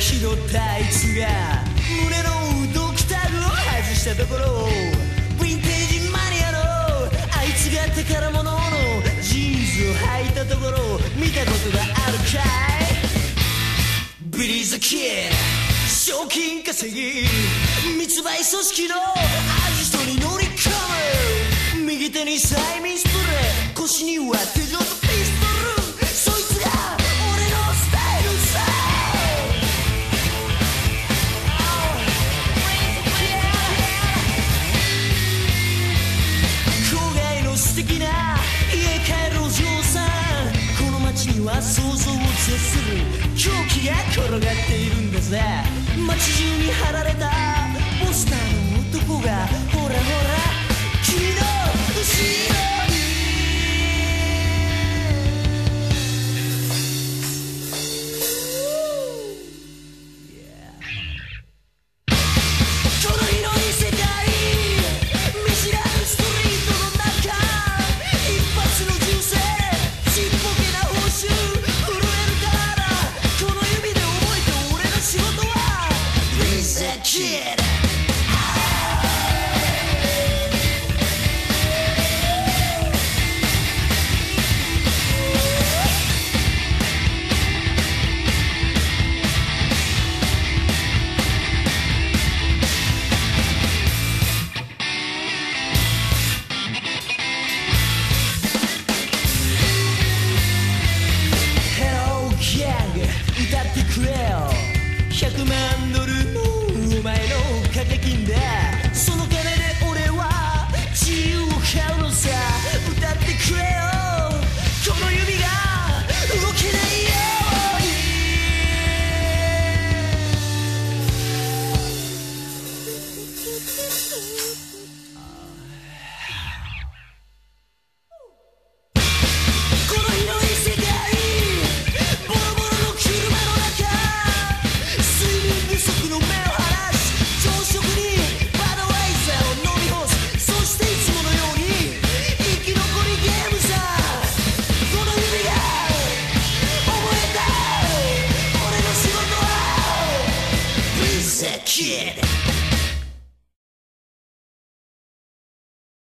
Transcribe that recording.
拾ったあいつが胸のドッグタグを外したところヴィンテージマニアのあいつが宝物のジーンズを履いたところ見たことがあるかい？ビリー・ザ・キッド賞金稼ぎ密売組織のアジトに乗り込む。右手に催眠スプレー腰に綿想像を絶する狂気が転がっているんだぜ街中に貼られた100万ドル。のお前の shit.